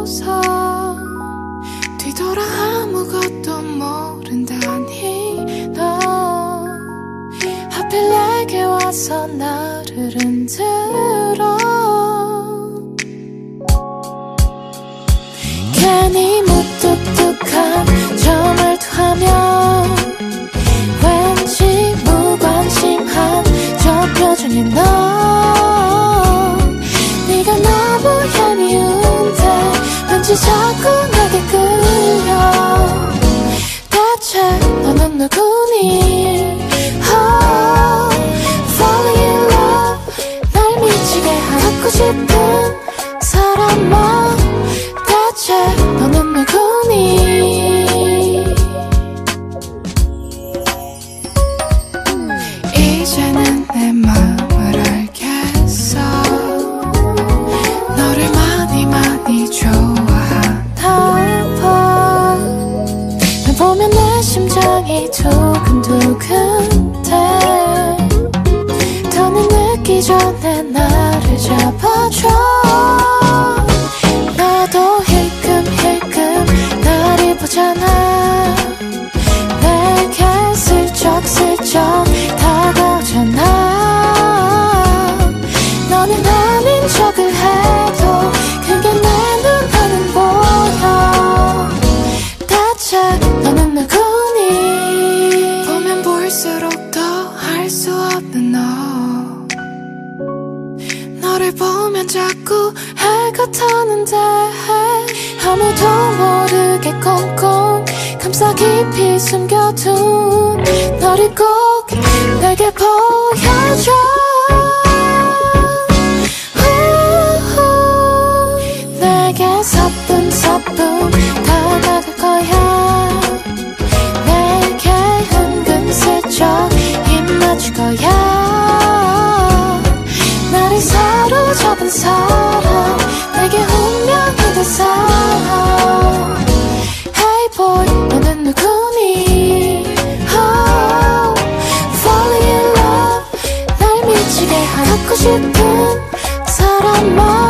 웃어 뒤돌아 아무것도 모른다니 너. 하필 내게 와서 나를 흔들 꿈에게 끌려. 대체 너는 누구니? 나의 조금 두근데 더는 느기 전에 너를 보면 자꾸 해가 타는데 아무도 모르게 꽁꽁 감싸 깊이 숨겨둔 너를 꼭 내게 보여줘. 내게 서뿐 서뿐 갖고 싶은 사람만 뭐